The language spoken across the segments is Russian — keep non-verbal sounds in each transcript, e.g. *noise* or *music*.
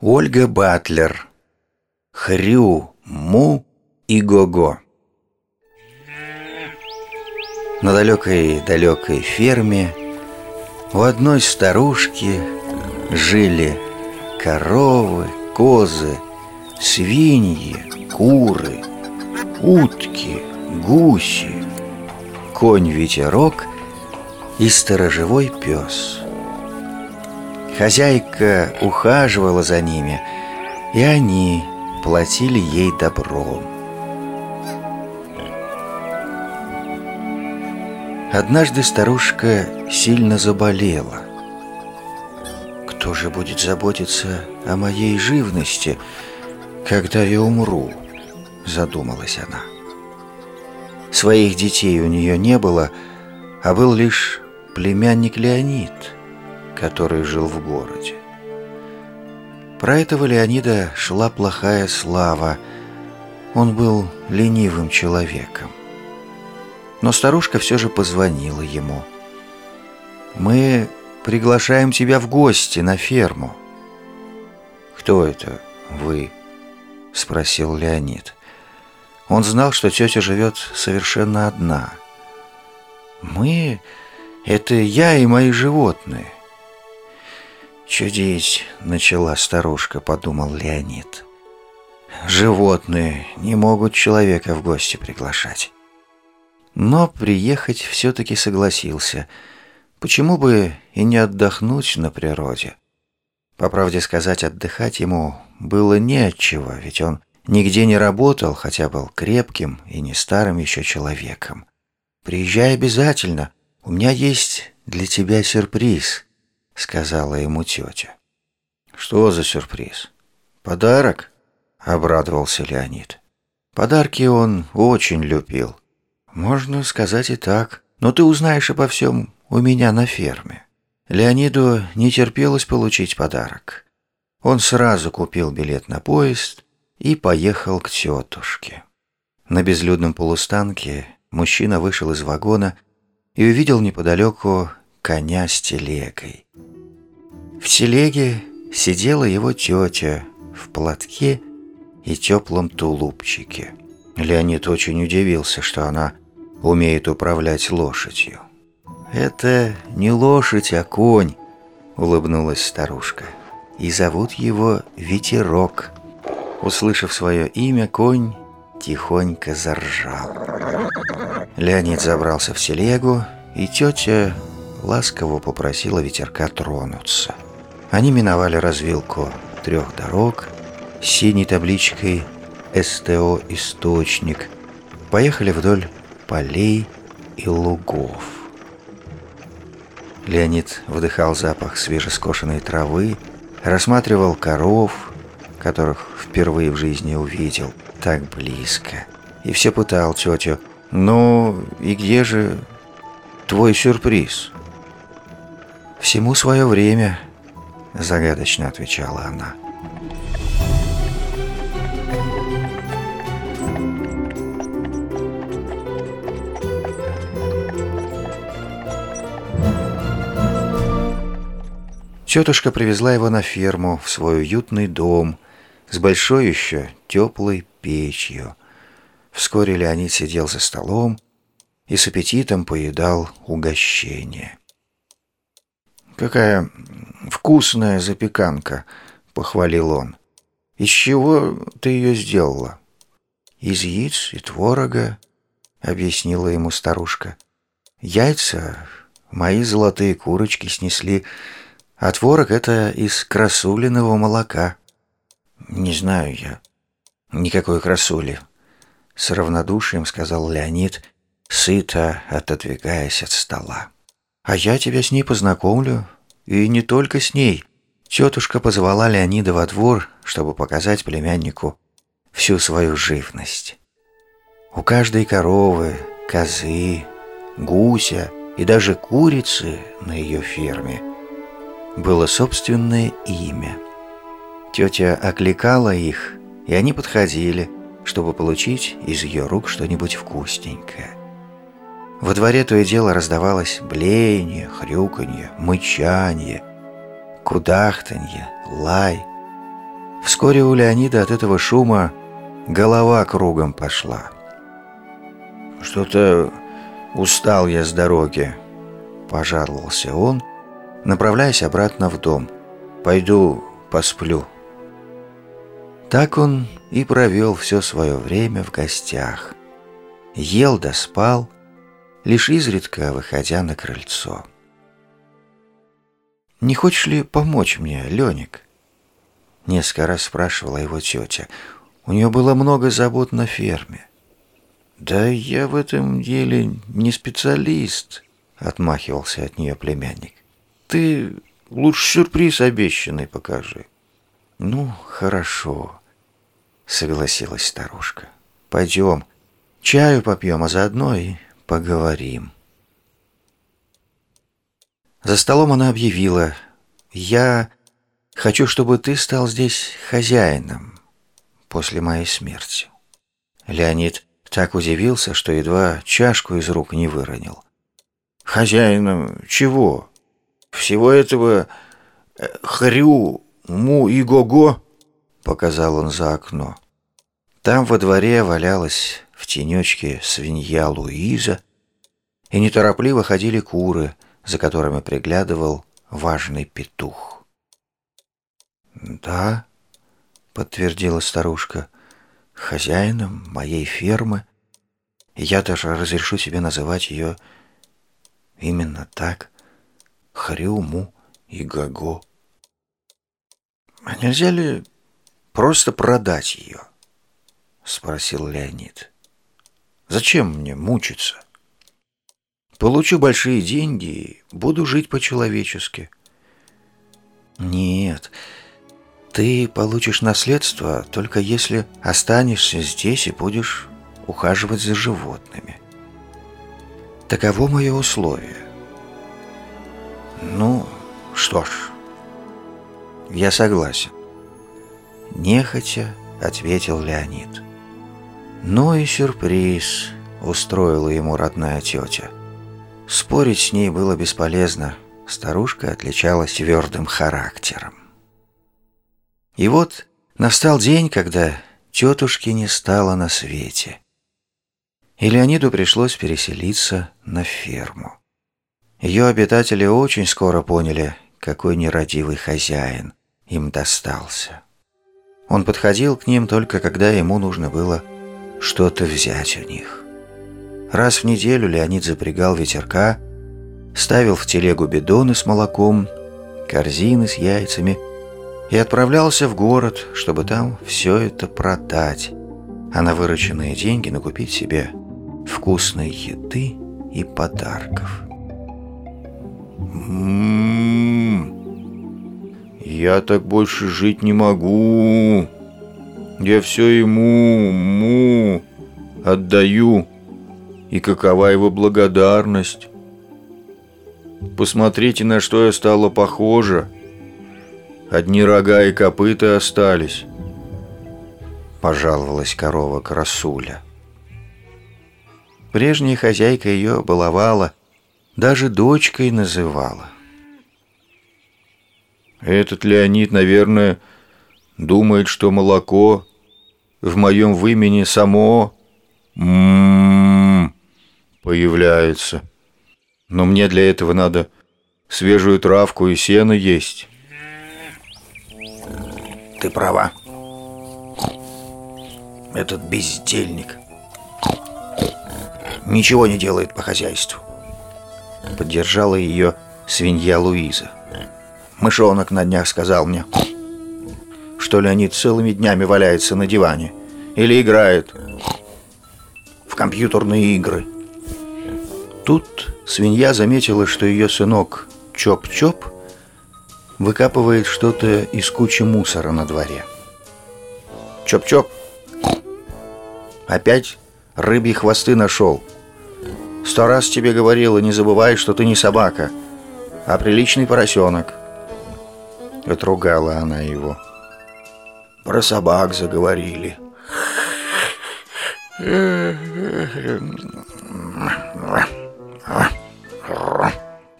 Ольга Батлер. Хрю, Му и Го-Го. На далекой-далекой ферме у одной старушки жили коровы, козы, свиньи, куры, утки, гуси, конь-ветерок и сторожевой пес – Хозяйка ухаживала за ними, и они платили ей добром. Однажды старушка сильно заболела. «Кто же будет заботиться о моей живности, когда я умру?» – задумалась она. Своих детей у нее не было, а был лишь племянник Леонид – который жил в городе. Про этого Леонида шла плохая слава. Он был ленивым человеком. Но старушка все же позвонила ему. «Мы приглашаем тебя в гости на ферму». «Кто это вы?» — спросил Леонид. Он знал, что тетя живет совершенно одна. «Мы — это я и мои животные. «Чудить!» — начала старушка, подумал Леонид. «Животные не могут человека в гости приглашать». Но приехать все-таки согласился. Почему бы и не отдохнуть на природе? По правде сказать, отдыхать ему было не от ведь он нигде не работал, хотя был крепким и не старым еще человеком. «Приезжай обязательно, у меня есть для тебя сюрприз», сказала ему тетя. «Что за сюрприз? Подарок?» — обрадовался Леонид. Подарки он очень любил. Можно сказать и так. Но ты узнаешь обо всем у меня на ферме. Леониду не терпелось получить подарок. Он сразу купил билет на поезд и поехал к тетушке. На безлюдном полустанке мужчина вышел из вагона и увидел неподалеку коня с телегой. В телеге сидела его тетя в платке и теплом тулупчике. Леонид очень удивился, что она умеет управлять лошадью. «Это не лошадь, а конь», — улыбнулась старушка. «И зовут его Ветерок». Услышав свое имя, конь тихонько заржал. Леонид забрался в телегу, и тетя ласково попросила ветерка тронуться. Они миновали развилку трех дорог с синей табличкой «СТО Источник», поехали вдоль полей и лугов. Леонид вдыхал запах свежескошенной травы, рассматривал коров, которых впервые в жизни увидел так близко, и все пытал тетю, «Ну, и где же твой сюрприз?» «Всему свое время», — загадочно отвечала она. Тетушка привезла его на ферму, в свой уютный дом, с большой еще теплой печью. Вскоре Леонид сидел за столом и с аппетитом поедал угощение. «Какая вкусная запеканка!» — похвалил он. «Из чего ты ее сделала?» «Из яиц и творога», — объяснила ему старушка. «Яйца мои золотые курочки снесли, а творог — это из красулиного молока». «Не знаю я. Никакой красули», — с равнодушием сказал Леонид, сыто отодвигаясь от стола. А я тебя с ней познакомлю. И не только с ней. Тетушка позвала Леонида во двор, чтобы показать племяннику всю свою живность. У каждой коровы, козы, гуся и даже курицы на ее ферме было собственное имя. Тетя окликала их, и они подходили, чтобы получить из ее рук что-нибудь вкусненькое. Во дворе то и дело раздавалось блеяние, хрюканье, мычанье, кудахтанье, лай. Вскоре у Леонида от этого шума голова кругом пошла. «Что-то устал я с дороги», — пожаловался он, направляясь обратно в дом. «Пойду посплю». Так он и провел все свое время в гостях. Ел да спал, лишь изредка выходя на крыльцо. «Не хочешь ли помочь мне, Леник?» Несколько раз спрашивала его тетя. У нее было много забот на ферме. «Да я в этом деле не специалист», — отмахивался от нее племянник. «Ты лучше сюрприз обещанный покажи». «Ну, хорошо», — согласилась старушка. «Пойдем, чаю попьем, а заодно и поговорим». За столом она объявила, «Я хочу, чтобы ты стал здесь хозяином после моей смерти». Леонид так удивился, что едва чашку из рук не выронил. «Хозяином чего? Всего этого э, хрю «Му и го-го!» — показал он за окно. Там во дворе валялась в тенечке свинья Луиза, и неторопливо ходили куры, за которыми приглядывал важный петух. «Да», — подтвердила старушка, — «хозяином моей фермы, я даже разрешу себе называть ее именно так — Хрюму и Гаго». «А нельзя ли просто продать ее?» — спросил Леонид. «Зачем мне мучиться? Получу большие деньги и буду жить по-человечески». «Нет, ты получишь наследство только если останешься здесь и будешь ухаживать за животными. Таково мое условие». «Ну, что ж...» «Я согласен». Нехотя ответил Леонид. Ну и сюрприз устроила ему родная тетя. Спорить с ней было бесполезно. Старушка отличалась твердым характером. И вот настал день, когда тетушки не стало на свете. И Леониду пришлось переселиться на ферму. Ее обитатели очень скоро поняли, какой нерадивый хозяин им достался. Он подходил к ним только когда ему нужно было что-то взять у них. Раз в неделю Леонид запрягал ветерка, ставил в телегу бидоны с молоком, корзины с яйцами и отправлялся в город, чтобы там все это продать, а на вырученные деньги накупить себе вкусной еды и подарков. М-м-м. Я так больше жить не могу. Я все ему, му, отдаю. И какова его благодарность? Посмотрите, на что я стала похожа. Одни рога и копыта остались. Пожаловалась корова Красуля. Прежняя хозяйка ее баловала, даже дочкой называла. Этот Леонид, наверное, думает, что молоко в моем вымени само появляется. Но мне для этого надо свежую травку и сено есть. Ты права. Этот бездельник ничего не делает по хозяйству. Поддержала ее свинья Луиза. Мышонок на днях сказал мне, что Леонид целыми днями валяется на диване или играет в компьютерные игры. Тут свинья заметила, что ее сынок Чоп-Чоп выкапывает что-то из кучи мусора на дворе. Чоп-Чоп, опять рыбьи хвосты нашел. Сто раз тебе говорила, не забывай, что ты не собака, а приличный поросенок. Отругала она его. Про собак заговорили.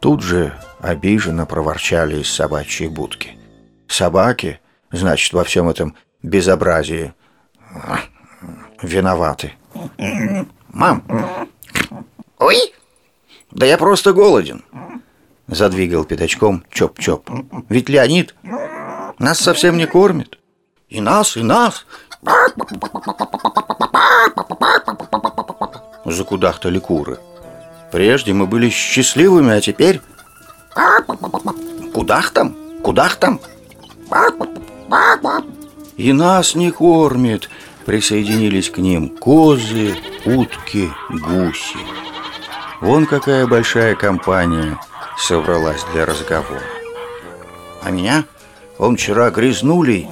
Тут же обиженно проворчали из собачьей будки. Собаки значит, во всем этом безобразии виноваты. Мам! Ой! Да я просто голоден. Задвигал пятачком Чоп-Чоп. Ведь Леонид нас совсем не кормит. И нас, и нас. Закудахтали куры. Прежде мы были счастливыми, а теперь... Кудах там? Кудах там? И нас не кормит. Присоединились к ним козы, утки, гуси. Вон какая большая компания собралась для разговора. А меня он вчера грязнули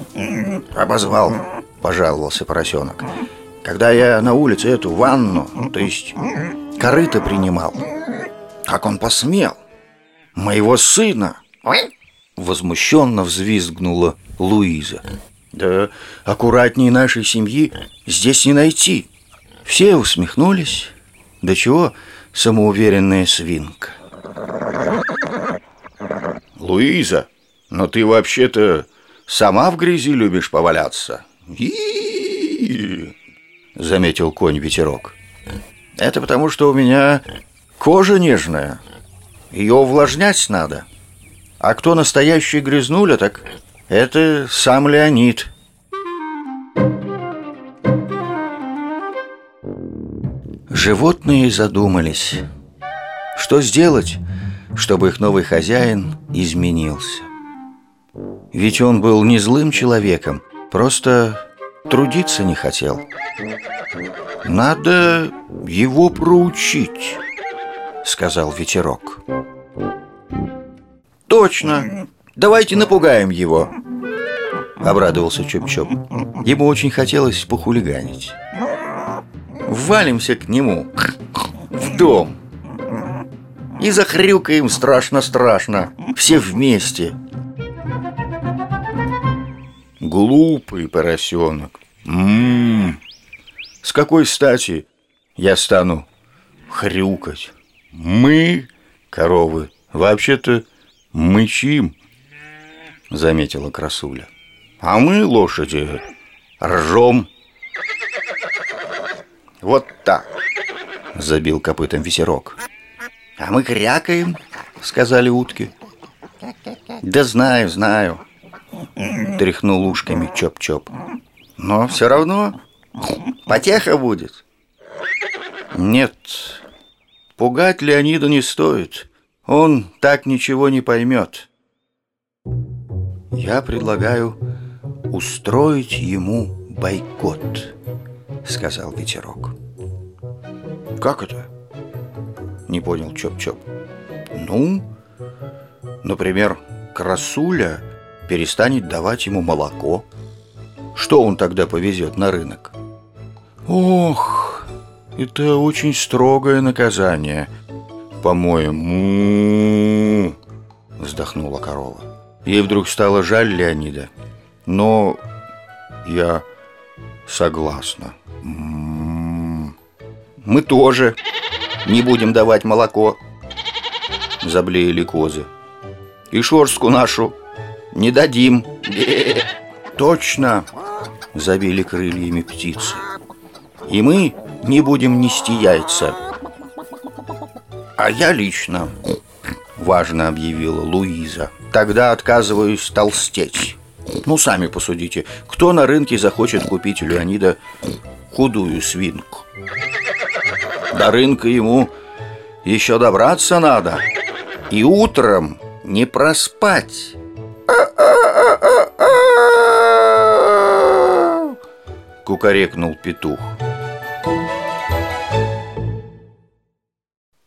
обозвал, пожаловался поросенок. Когда я на улице эту ванну, то есть корыто принимал, как он посмел? Моего сына! Возмущенно взвизгнула Луиза. Да аккуратнее нашей семьи здесь не найти. Все усмехнулись. Да чего самоуверенная свинка. Луиза, но ты вообще-то сама в грязи любишь поваляться. И заметил конь ветерок. Это потому, что у меня кожа нежная. Ее увлажнять надо. А кто настоящий грязнуля, так это сам Леонид. Животные задумались, что сделать, чтобы их новый хозяин изменился. Ведь он был не злым человеком, просто трудиться не хотел. «Надо его проучить», — сказал ветерок. «Точно! Давайте напугаем его!» Обрадовался Чоп-Чоп. Ему очень хотелось похулиганить. «Валимся к нему в дом!» И захрюкаем страшно-страшно, все вместе. Глупый поросенок. Ммм, с какой стати я стану хрюкать? Мы, коровы, вообще-то мычим, заметила красуля. А мы, лошади, ржем. Вот так, забил копытом ветерок. А мы крякаем, сказали утки. Да знаю, знаю, тряхнул ушками Чоп-Чоп. Но все равно потеха будет. Нет, пугать Леонида не стоит. Он так ничего не поймет. Я предлагаю устроить ему бойкот, сказал ветерок. Как это? Не понял Чоп-Чоп. Ну, например, красуля перестанет давать ему молоко. Что он тогда повезет на рынок? Ох, это очень строгое наказание, по-моему, вздохнула корова. Ей вдруг стало жаль Леонида. Но я согласна. Мы тоже не будем давать молоко, заблеяли козы. И шорстку нашу не дадим. *laughs* Точно, забили крыльями птицы. И мы не будем нести яйца. А я лично, важно объявила Луиза, тогда отказываюсь толстеть. Ну, сами посудите, кто на рынке захочет купить у Леонида худую свинку? До рынка ему еще добраться надо. И утром не проспать. Кукарекнул петух.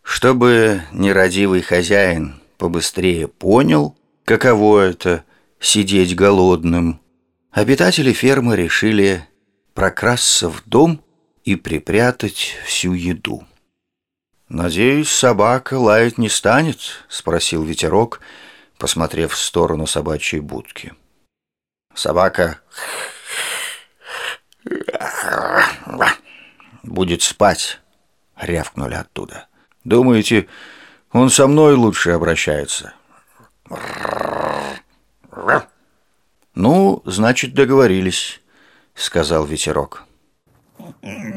Чтобы нерадивый хозяин побыстрее понял, каково это сидеть голодным, обитатели фермы решили прокрасться в дом и припрятать всю еду. «Надеюсь, собака лаять не станет?» — спросил ветерок, посмотрев в сторону собачьей будки. Собака будет спать, рявкнули оттуда. Думаете, он со мной лучше обращается? Ну, значит, договорились, сказал ветерок.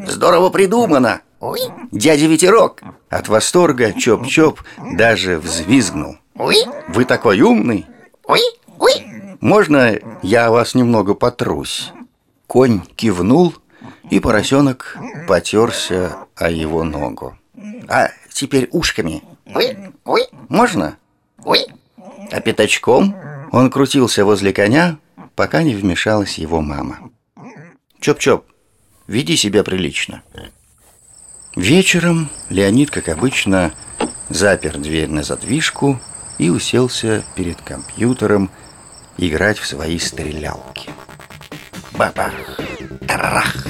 Здорово придумано. Ой, дядя Ветерок. От восторга Чоп-Чоп даже взвизгнул. Ой, Вы такой умный. ой, ой. Можно я вас немного потрусь? Конь кивнул, и поросенок потерся о его ногу. А теперь ушками. Ой, ой, Можно? ой. А пятачком он крутился возле коня, пока не вмешалась его мама. Чоп-чоп, веди себя прилично. Вечером Леонид, как обычно, запер дверь на задвижку и уселся перед компьютером играть в свои стрелялки. Бабах, тарах.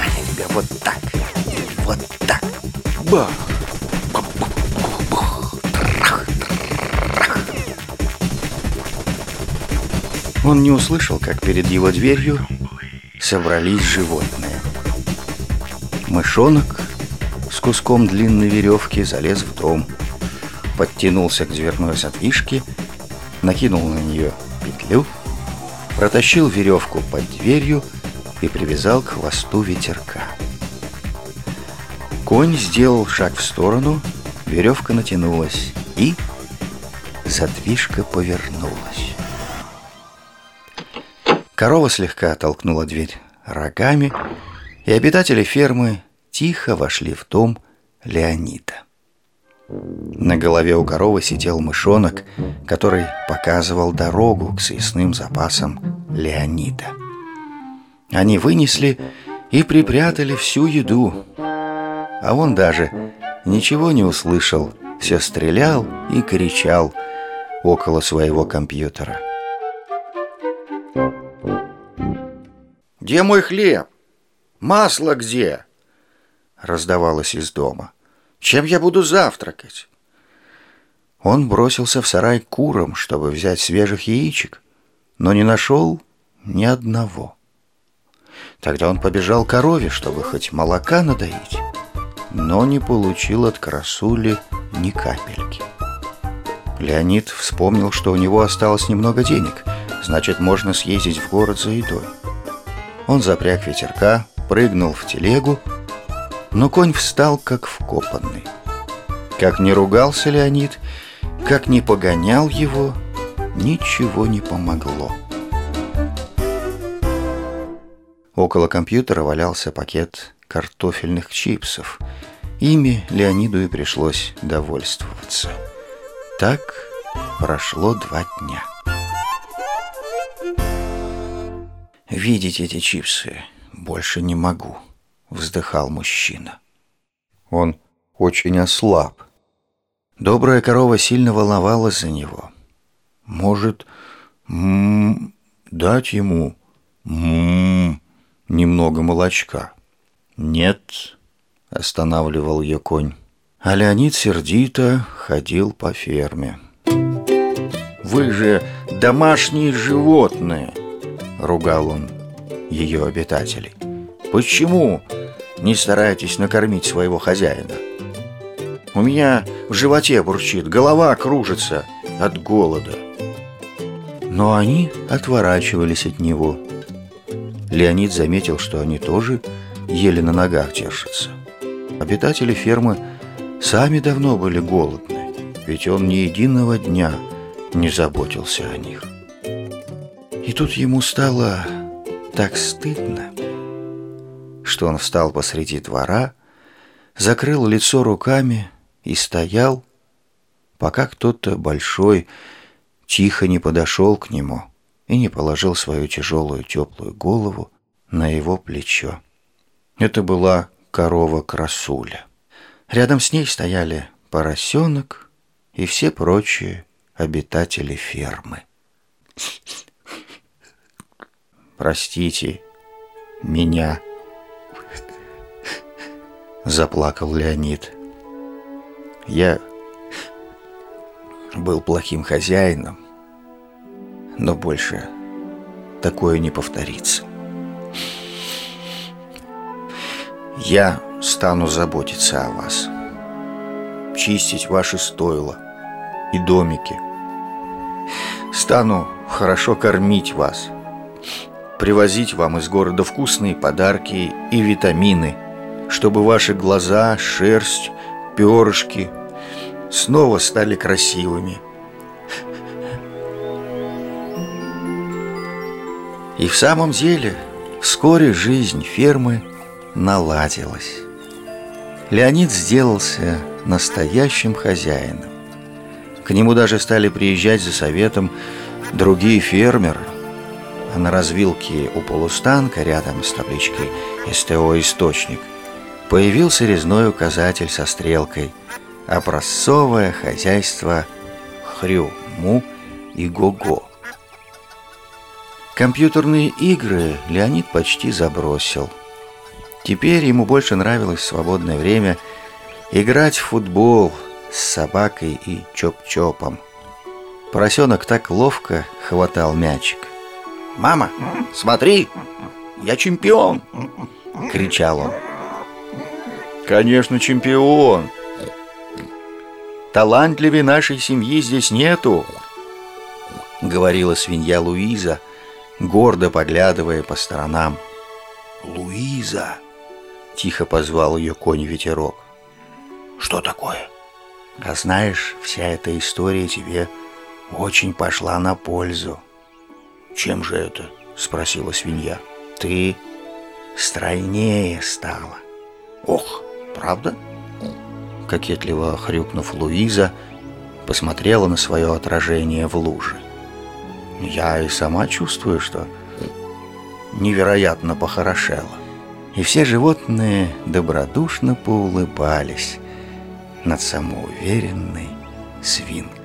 А тебя вот так, вот так. Бах! Он не услышал, как перед его дверью собрались животные. Мышонок с куском длинной веревки залез в дом, подтянулся к дверной задвижке, накинул на нее петлю, протащил веревку под дверью и привязал к хвосту ветерка. Конь сделал шаг в сторону, веревка натянулась и задвижка повернулась. Корова слегка оттолкнула дверь рогами, и обитатели фермы тихо вошли в дом Леонида. На голове у коровы сидел мышонок, который показывал дорогу к съестным запасам Леонида. Они вынесли и припрятали всю еду, а он даже ничего не услышал, все стрелял и кричал около своего компьютера. «Где мой хлеб? Масло где?» Раздавалось из дома. «Чем я буду завтракать?» Он бросился в сарай курам, чтобы взять свежих яичек, но не нашел ни одного. Тогда он побежал к корове, чтобы хоть молока надоить, но не получил от красули ни капельки. Леонид вспомнил, что у него осталось немного денег, значит, можно съездить в город за едой. Он запряг ветерка, прыгнул в телегу, но конь встал как вкопанный. Как не ругался Леонид, как не погонял его, ничего не помогло. Около компьютера валялся пакет картофельных чипсов. Ими Леониду и пришлось довольствоваться. Так прошло два дня. «Видеть эти чипсы больше не могу», — вздыхал мужчина. Он очень ослаб. Добрая корова сильно волновалась за него. Может, м -м, дать ему м -м, немного молочка? Нет, останавливал ее конь. А Леонид сердито ходил по ферме. «Вы же домашние животные!» — ругал он ее обитателей. «Почему не стараетесь накормить своего хозяина? У меня в животе бурчит, голова кружится от голода». Но они отворачивались от него. Леонид заметил, что они тоже еле на ногах держатся. Обитатели фермы сами давно были голодны, ведь он ни единого дня не заботился о них. И тут ему стало так стыдно, что он встал посреди двора, закрыл лицо руками и стоял, пока кто-то большой тихо не подошел к нему и не положил свою тяжелую теплую голову на его плечо. Это была корова-красуля. Рядом с ней стояли поросенок и все прочие обитатели фермы. «Простите меня», — *laughs* заплакал Леонид. «Я был плохим хозяином, но больше такое не повторится. Я стану заботиться о вас, чистить ваши стойла и домики. Стану хорошо кормить вас, привозить вам из города вкусные подарки и витамины, чтобы ваши глаза, шерсть, перышки снова стали красивыми. И в самом деле вскоре жизнь фермы наладилась. Леонид сделался настоящим хозяином. К нему даже стали приезжать за советом другие фермеры. На развилке у полустанка рядом с табличкой «СТО Источник» появился резной указатель со стрелкой «Образцовое хозяйство Хрю, Му и Го-Го». Компьютерные игры Леонид почти забросил. Теперь ему больше нравилось в свободное время играть в футбол с собакой и чоп-чопом. Поросенок так ловко хватал мячик. «Мама, смотри, я чемпион!» — кричал он. «Конечно, чемпион! Талантливее нашей семьи здесь нету!» — говорила свинья Луиза, гордо поглядывая по сторонам. «Луиза!» — тихо позвал ее конь-ветерок. «Что такое?» «А знаешь, вся эта история тебе очень пошла на пользу. «Чем же это?» — спросила свинья. «Ты стройнее стала». «Ох, правда?» Кокетливо хрюкнув Луиза, посмотрела на свое отражение в луже. «Я и сама чувствую, что невероятно похорошела». И все животные добродушно поулыбались над самоуверенной свинкой.